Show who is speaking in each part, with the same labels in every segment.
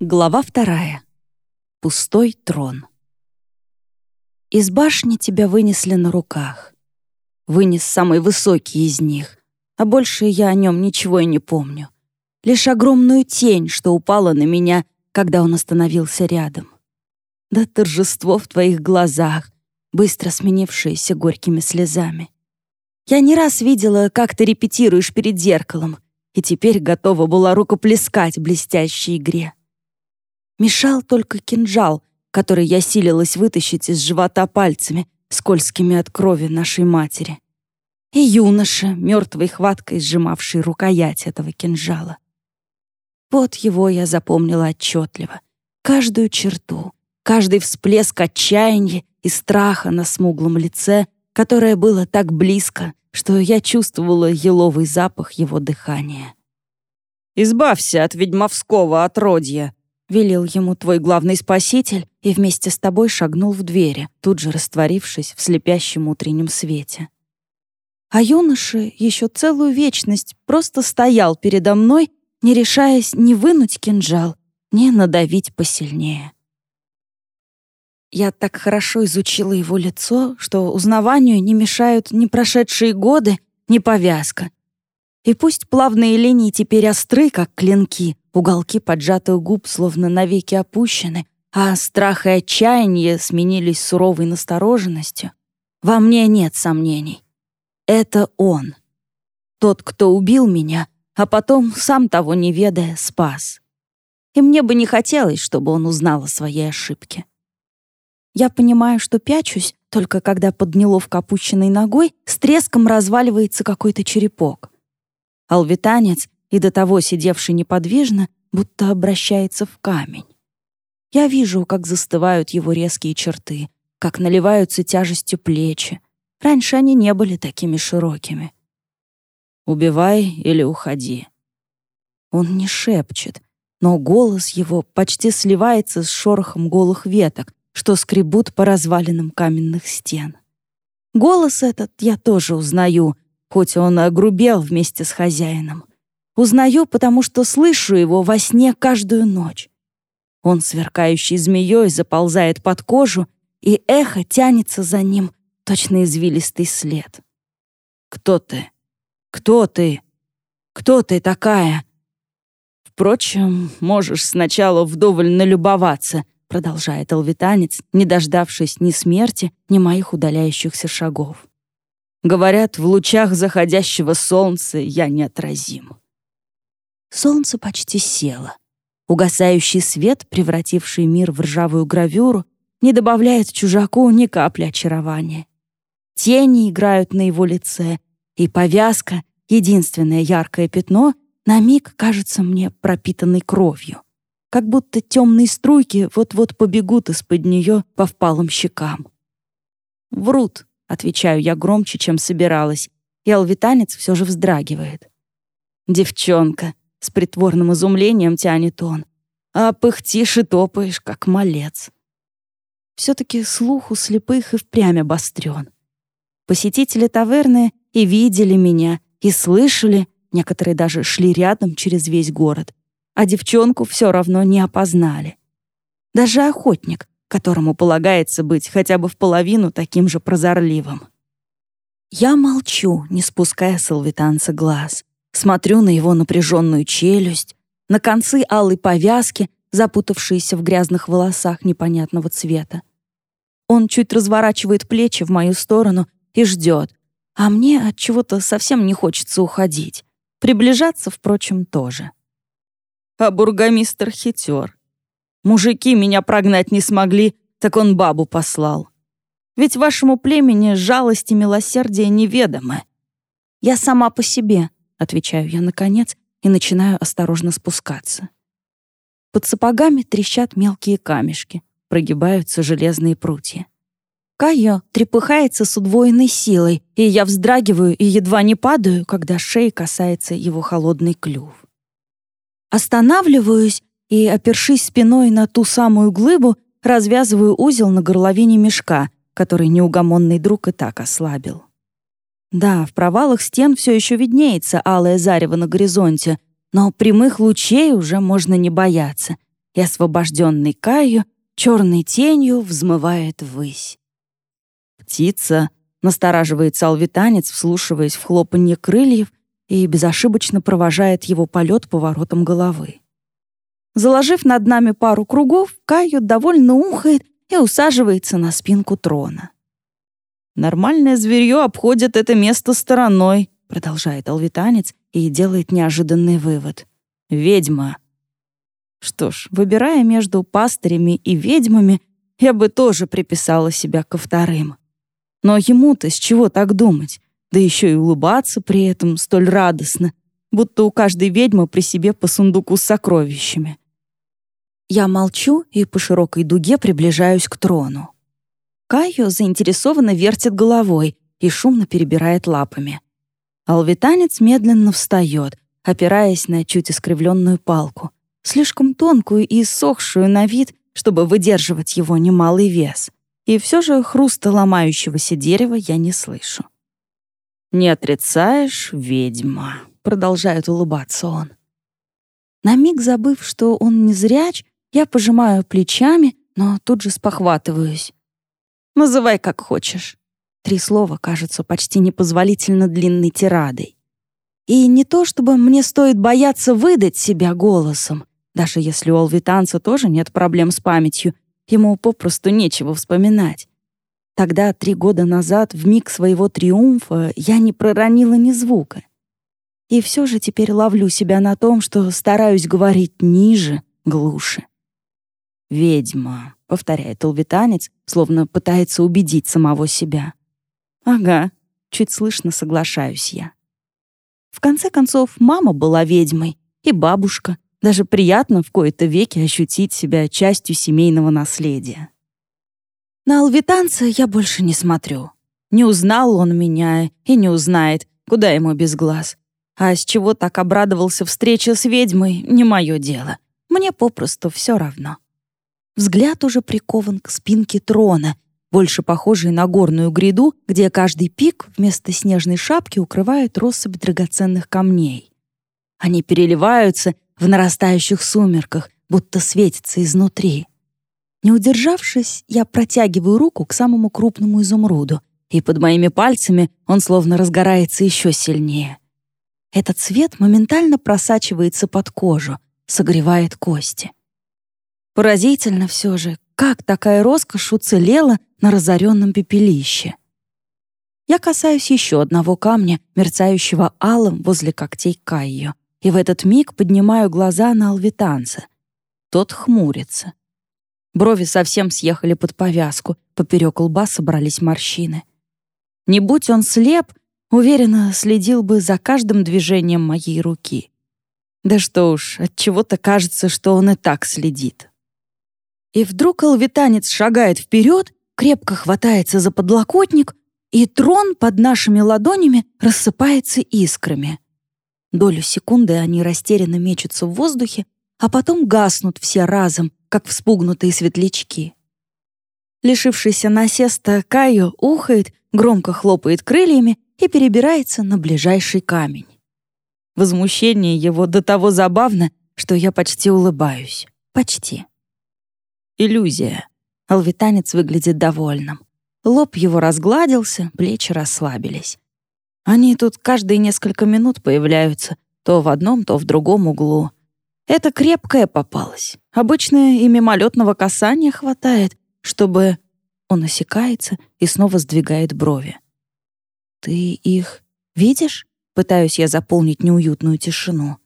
Speaker 1: Глава вторая. Пустой трон. Из башни тебя вынесли на руках. Вынес самый высокий из них, а больше я о нем ничего и не помню. Лишь огромную тень, что упала на меня, когда он остановился рядом. Да торжество в твоих глазах, быстро сменившееся горькими слезами. Я не раз видела, как ты репетируешь перед зеркалом, и теперь готова была рукоплескать блестящей игре. Мешал только кинжал, который я силилась вытащить из живота пальцами, скользкими от крови нашей матери. И юноша, мертвой хваткой сжимавший рукоять этого кинжала. Вот его я запомнила отчетливо. Каждую черту, каждый всплеск отчаяния и страха на смуглом лице, которое было так близко, что я чувствовала еловый запах его дыхания.
Speaker 2: «Избавься от ведьмовского отродья», велел ему твой главный спаситель и вместе с тобой шагнул в двери, тут же растворившись в слепящем утреннем свете. А юноша еще целую вечность просто стоял передо мной, не решаясь ни вынуть кинжал, ни надавить посильнее. Я так хорошо изучила его лицо, что узнаванию не мешают ни прошедшие годы, ни повязка. И пусть плавные линии теперь остры, как клинки, Уголки поджатых губ словно навеки опущены, а страх и отчаяние сменились суровой настороженностью. Во мне нет сомнений. Это он. Тот, кто убил меня, а потом, сам того не ведая, спас. И мне бы не хотелось, чтобы он узнал о своей ошибке. Я понимаю, что пячусь, только когда под неловко опущенной ногой с треском разваливается какой-то черепок. Алвитанец и до того сидевший неподвижно, будто обращается в камень. Я вижу, как застывают его резкие черты, как наливаются тяжестью плечи. Раньше они не были такими широкими. «Убивай или уходи». Он не шепчет, но голос его почти сливается с шорохом голых веток, что скребут по развалинам каменных стен. Голос этот я тоже узнаю, хоть он огрубел вместе с хозяином. Узнаю, потому что слышу его во сне каждую ночь. Он, сверкающий змеей, заползает под кожу, и эхо тянется за ним, точно извилистый след. «Кто ты? Кто ты? Кто ты такая?» «Впрочем, можешь сначала вдоволь налюбоваться», продолжает алвитанец, не дождавшись ни смерти, ни моих удаляющихся шагов. «Говорят, в лучах заходящего солнца я неотразим». Солнце почти село. Угасающий свет, превративший мир в ржавую гравюру, не добавляет чужаку ни капли очарования. Тени играют на его лице, и повязка, единственное яркое пятно, на миг кажется мне пропитанной кровью. Как будто темные струйки вот-вот побегут из-под нее по впалым щекам. «Врут», — отвечаю я громче, чем собиралась, и алвитанец все же вздрагивает. «Девчонка, с притворным изумлением тянет он. А пыхтишь и топаешь, как малец. Все-таки слух у слепых и впрямь обострен. Посетители таверны и видели меня, и слышали, некоторые даже шли рядом через весь город, а девчонку все равно не опознали. Даже охотник, которому полагается быть хотя бы в половину таким же прозорливым. Я молчу, не спуская с глаз. Смотрю на его напряженную челюсть, на концы алой повязки, запутавшиеся в грязных волосах непонятного цвета. Он чуть разворачивает плечи в мою сторону и ждет, а мне от чего-то совсем не хочется уходить. Приближаться, впрочем, тоже. А бургомистр хитер. Мужики меня прогнать не смогли, так он бабу послал. Ведь вашему племени жалость и милосердие неведомы. Я сама по себе, Отвечаю я наконец и начинаю осторожно спускаться. Под сапогами трещат мелкие камешки, прогибаются железные прутья. Кайо трепыхается с удвоенной силой, и я вздрагиваю и едва не падаю, когда шеи касается его холодный клюв. Останавливаюсь и, опершись спиной на ту самую глыбу, развязываю узел на горловине мешка, который неугомонный друг и так ослабил. Да, в провалах стен все еще виднеется алое зарево на горизонте, но прямых лучей уже можно не бояться.
Speaker 1: и освобожденный Каю черной тенью взмывает ввысь.
Speaker 2: «Птица!» — настораживается алвитанец, вслушиваясь в хлопанье крыльев и безошибочно провожает его полет поворотом головы. Заложив над нами пару кругов, Кайо довольно ухает и усаживается на спинку трона. «Нормальное зверье обходит это место стороной», — продолжает алвитанец и делает неожиданный вывод. «Ведьма». Что ж, выбирая между пастырями и ведьмами, я бы тоже приписала себя ко вторым. Но ему-то с чего так думать? Да еще и улыбаться при этом столь радостно, будто у каждой ведьмы при себе по сундуку с сокровищами. Я молчу и по широкой дуге приближаюсь к трону. Кайо заинтересованно вертит головой и шумно перебирает лапами. Алвитанец медленно встает, опираясь на чуть искривленную палку, слишком тонкую и иссохшую на вид, чтобы выдерживать его немалый вес. И все же хруста ломающегося дерева я не слышу. «Не отрицаешь, ведьма», — продолжает улыбаться он. На миг забыв, что он не зряч, я пожимаю плечами, но тут же спохватываюсь. «Называй как хочешь». Три слова кажутся почти непозволительно длинной тирадой. И не то, чтобы мне стоит бояться выдать себя голосом, даже если у алвитанца тоже нет проблем с памятью, ему попросту нечего вспоминать. Тогда, три года назад, в миг своего триумфа, я не проронила ни звука. И все же теперь ловлю себя на том, что стараюсь говорить ниже, глуше. «Ведьма», — повторяет улвитанец, словно пытается убедить самого себя. «Ага», — чуть слышно соглашаюсь я. В конце концов, мама была ведьмой, и бабушка. Даже приятно в кои-то веки ощутить себя частью семейного наследия. На алвитанца я больше не смотрю. Не узнал он меня и не узнает, куда ему без глаз. А с чего так обрадовался встрече с ведьмой, не мое дело. Мне попросту все равно. Взгляд уже прикован к спинке трона, больше похожей на горную гряду, где каждый пик вместо снежной шапки укрывает россыпь драгоценных камней. Они переливаются в нарастающих сумерках, будто светятся изнутри. Не удержавшись, я протягиваю руку к самому крупному изумруду, и под моими пальцами он словно разгорается еще сильнее. Этот свет моментально просачивается под кожу, согревает кости. Поразительно все же, как такая роскошь уцелела на разоренном пепелище. Я касаюсь еще одного камня, мерцающего алым возле когтей Кайо, и в этот миг поднимаю глаза на алвитанца. Тот хмурится. Брови совсем съехали под повязку, поперек лба собрались морщины. Не будь он слеп, уверенно следил бы за каждым движением моей руки. Да что уж, от чего-то кажется, что он и так следит. И вдруг алвитанец шагает вперед, крепко хватается за подлокотник, и трон под нашими ладонями рассыпается искрами. Долю секунды они растерянно мечутся в воздухе, а потом гаснут все разом, как вспугнутые светлячки. Лишившийся насеста Кайо ухает, громко хлопает крыльями и перебирается на ближайший камень. Возмущение его до того забавно, что я почти улыбаюсь. Почти. Иллюзия. Алвитанец выглядит довольным. Лоб его разгладился, плечи расслабились. Они тут каждые несколько минут появляются, то в одном, то в другом углу. Это крепкая попалась. Обычно и мимолетного касания хватает, чтобы... Он осекается и снова сдвигает брови. «Ты их видишь?» Пытаюсь я заполнить неуютную тишину.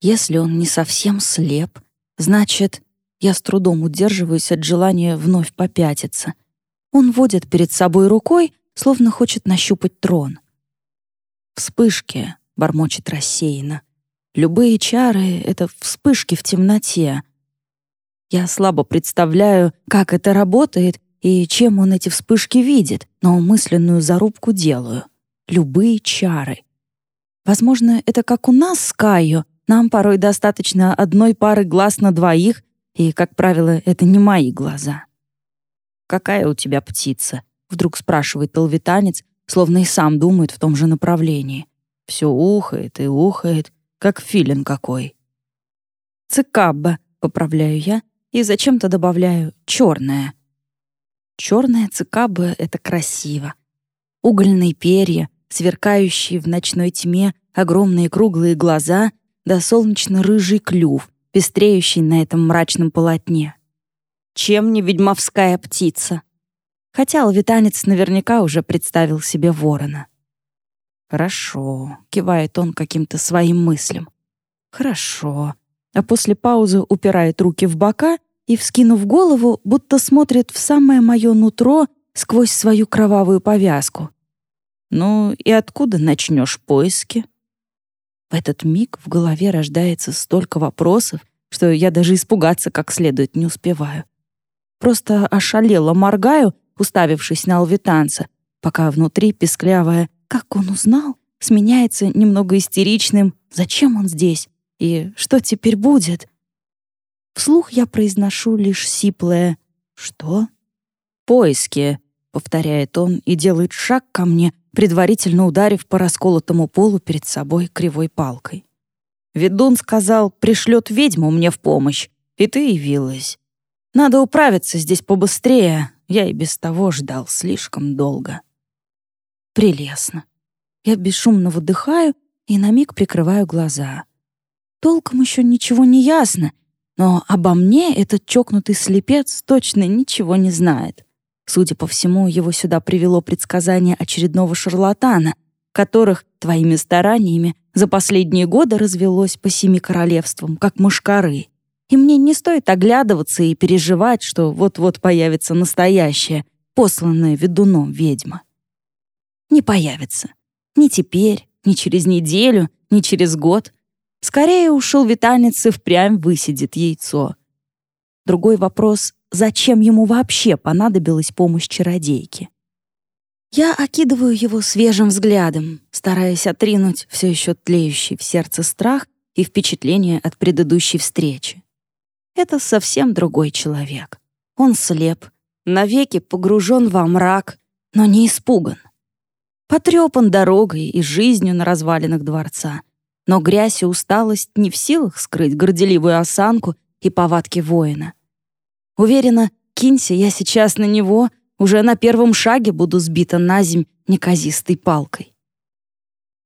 Speaker 2: Если он не совсем слеп, значит, я с трудом удерживаюсь от желания вновь попятиться. Он водит перед собой рукой, словно хочет нащупать трон. «Вспышки», — бормочет рассеянно. Любые чары — это вспышки в темноте. Я слабо представляю, как это работает и чем он эти вспышки видит, но мысленную зарубку делаю. Любые чары. Возможно, это как у нас с Кайо. Нам порой достаточно одной пары глаз на двоих, и, как правило, это не мои глаза. «Какая у тебя птица?» — вдруг спрашивает толвитанец, словно и сам думает в том же направлении. Все ухает и ухает, как филин какой. «Цикабба»,
Speaker 1: поправляю я и зачем-то добавляю «черная». Черная цикаба — это красиво. Угольные перья, сверкающие в ночной тьме огромные круглые глаза да солнечно-рыжий клюв, пестреющий на этом мрачном полотне. Чем не ведьмовская птица? Хотя алвитанец наверняка уже представил себе ворона. «Хорошо», — кивает он каким-то своим мыслям. «Хорошо». А после паузы упирает руки в бока и, вскинув голову, будто смотрит в самое мое нутро сквозь свою кровавую повязку. «Ну и откуда начнешь поиски?» В этот миг в голове рождается столько вопросов, что я даже испугаться как следует не успеваю. Просто ошалело моргаю, уставившись на алвитанца, пока внутри песклявая «как он узнал?» сменяется немного истеричным «зачем он здесь?» и «что теперь будет?» Вслух я произношу лишь сиплое «Что?» «Поиски», — повторяет он и делает шаг ко мне, предварительно ударив по расколотому полу перед собой кривой палкой. Ведун сказал, пришлет ведьму мне в помощь, и ты явилась. Надо управиться здесь побыстрее, я и без того ждал слишком долго. Прелестно. Я бесшумно выдыхаю и на миг прикрываю глаза. Толком еще ничего не ясно, но обо мне этот чокнутый слепец точно ничего не знает. Судя по всему, его сюда привело предсказание очередного шарлатана, которых твоими стараниями за последние годы развелось по семи королевствам, как мушкары. И мне не стоит оглядываться и переживать, что вот-вот появится настоящая, посланная ведуном ведьма. Не появится. Ни теперь, ни через неделю, ни через год. Скорее ушел витальниц и впрямь высидит яйцо. Другой вопрос — зачем ему вообще понадобилась помощь чародейки? Я окидываю его свежим взглядом, стараясь отринуть все еще тлеющий в сердце страх и впечатление от предыдущей встречи. Это совсем другой человек. Он слеп, навеки погружен во мрак, но не испуган. Потрепан дорогой и жизнью на развалинах дворца, но грязь и усталость не в силах скрыть горделивую осанку и повадки воина. Уверена, кинься я сейчас на него, уже на первом шаге буду сбита на земь неказистой палкой.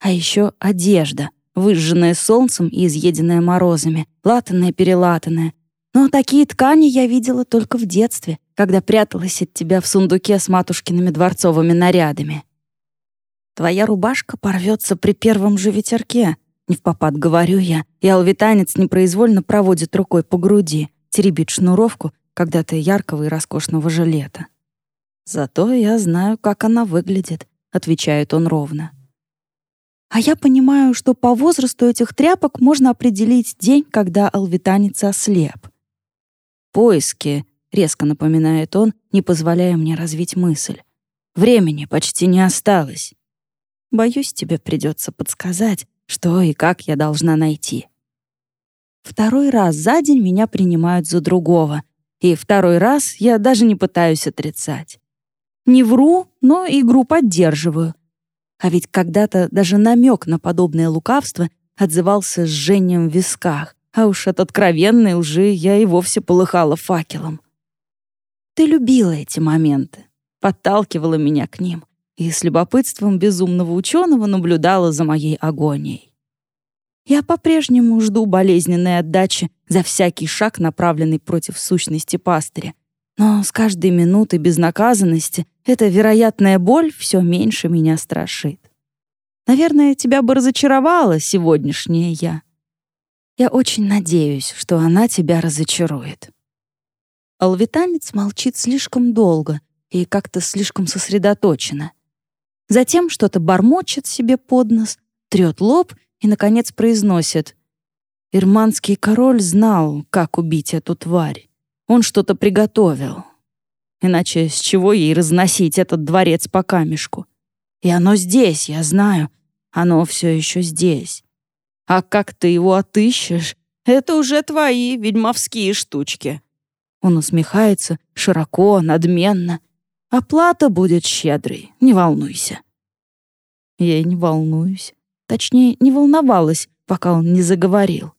Speaker 1: А еще одежда, выжженная солнцем и изъеденная морозами, латанная-перелатанная. Но такие ткани я видела только в детстве, когда пряталась от тебя в сундуке с матушкиными дворцовыми нарядами. Твоя рубашка порвется при первом же ветерке, не в попад говорю я, и алвитанец непроизвольно проводит рукой по груди, теребит шнуровку когда-то яркого и роскошного жилета. «Зато я знаю, как она выглядит», — отвечает он ровно. А я понимаю, что по возрасту этих тряпок можно определить день, когда алвитанец ослеп. «Поиски», — резко напоминает он, не позволяя мне развить мысль. «Времени почти не осталось. Боюсь, тебе придется подсказать, что и как я должна найти. Второй раз за день меня принимают за другого, и второй раз я даже не пытаюсь отрицать. Не вру, но игру поддерживаю. А ведь когда-то даже намек на подобное лукавство отзывался жжением в висках, а уж от откровенной лжи я и вовсе полыхала факелом. Ты любила эти моменты, подталкивала меня к ним и с любопытством безумного ученого наблюдала за моей агонией. Я по-прежнему жду болезненной отдачи за всякий шаг, направленный против сущности пастыря. Но с каждой минутой безнаказанности эта вероятная боль все меньше меня страшит. Наверное, тебя бы разочаровала сегодняшняя я. Я очень надеюсь, что она тебя разочарует. Алвитанец молчит слишком долго и как-то слишком сосредоточенно. Затем что-то бормочет себе под нос, трет лоб и, наконец, произносит. Ирманский король знал, как убить эту тварь. Он что-то приготовил. Иначе с чего ей разносить этот дворец по камешку? И оно здесь, я знаю. Оно все еще здесь. А как ты его отыщешь, это уже твои ведьмовские штучки. Он усмехается широко, надменно. Оплата будет щедрой, не волнуйся. Я не волнуюсь. Точнее, не волновалась, пока он не заговорил.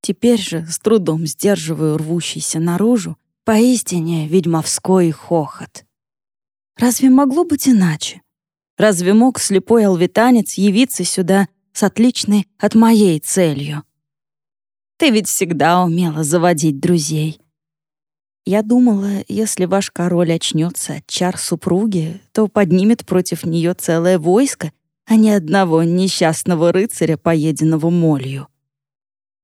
Speaker 1: Теперь же с трудом сдерживаю рвущийся наружу поистине ведьмовской хохот. Разве могло быть иначе? Разве мог слепой алвитанец явиться сюда с отличной от моей целью? Ты ведь всегда умела заводить друзей. Я думала, если ваш король очнется от чар супруги, то поднимет против нее целое войско, а не одного несчастного рыцаря, поеденного молью.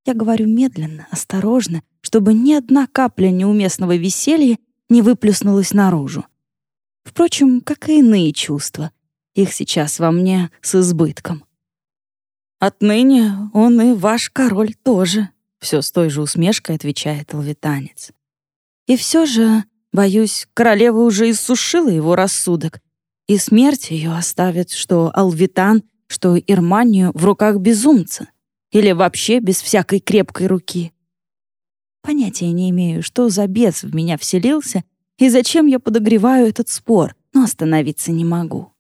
Speaker 1: Я говорю медленно, осторожно, чтобы ни одна капля неуместного веселья не выплюснулась наружу. Впрочем, как и иные чувства. Их сейчас во мне с избытком. «Отныне он и ваш король тоже», — все с той же усмешкой отвечает алвитанец. И все же, боюсь, королева уже иссушила его рассудок, и смерть ее оставит что Алвитан, что Ирманию в руках безумца, или вообще без всякой крепкой руки. Понятия не имею, что за бес в меня вселился и зачем я подогреваю этот спор, но остановиться не могу.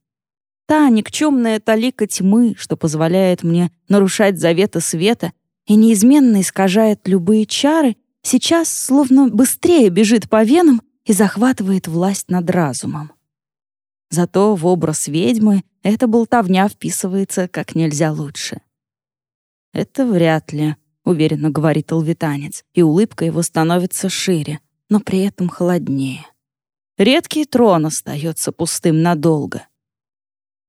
Speaker 1: Та никчемная талика тьмы, что позволяет мне нарушать заветы света и неизменно искажает любые чары, сейчас словно быстрее бежит по венам и захватывает власть над разумом. Зато в образ ведьмы эта болтовня вписывается как нельзя лучше. «Это вряд ли», — уверенно говорит алвитанец, и улыбка его становится шире, но при этом холоднее. Редкий трон остается пустым надолго.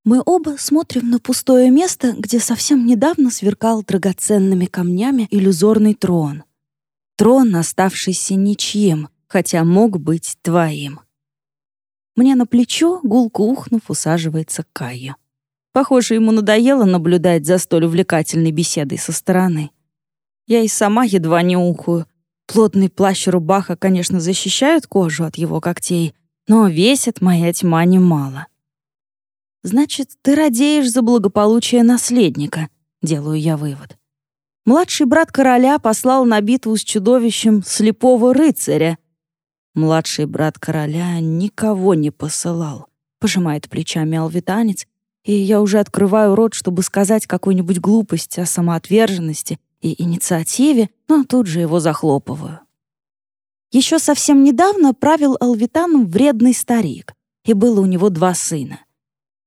Speaker 1: Мы оба смотрим на пустое место, где совсем недавно сверкал драгоценными камнями иллюзорный трон — Трон, оставшийся ничьим, хотя мог быть твоим. Мне на плечо, гулко ухнув, усаживается Кайя. Похоже, ему надоело наблюдать за столь увлекательной беседой со стороны. Я и сама едва не ухую. Плотный плащ рубаха, конечно, защищают кожу от его когтей, но весит моя тьма немало. «Значит, ты радеешь за благополучие наследника», — делаю я вывод. Младший брат короля послал на битву с чудовищем слепого рыцаря. Младший брат короля никого не посылал, пожимает плечами алвитанец, и я уже открываю рот, чтобы сказать какую-нибудь глупость о самоотверженности и инициативе, но тут же его захлопываю. Еще совсем недавно правил Алвитаном вредный старик, и было у него два сына.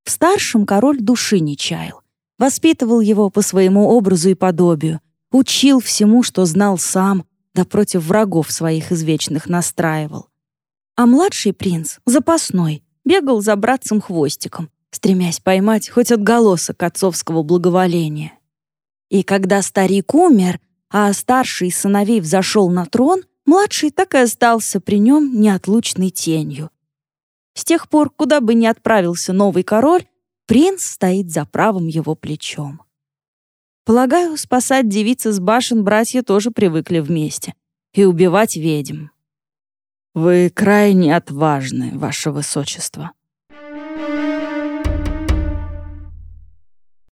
Speaker 1: В старшем король души не чаял, воспитывал его по своему образу и подобию, учил всему, что знал сам, да против врагов своих извечных настраивал. А младший принц, запасной, бегал за братцем хвостиком, стремясь поймать хоть отголосок отцовского благоволения. И когда старик умер, а старший сыновей взошел на трон, младший так и остался при нем неотлучной тенью. С тех пор, куда бы ни отправился новый король, принц стоит за правым его плечом. Полагаю, спасать девицы с башен братья тоже привыкли вместе. И убивать ведьм. «Вы крайне отважны, ваше высочество»,